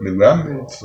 legales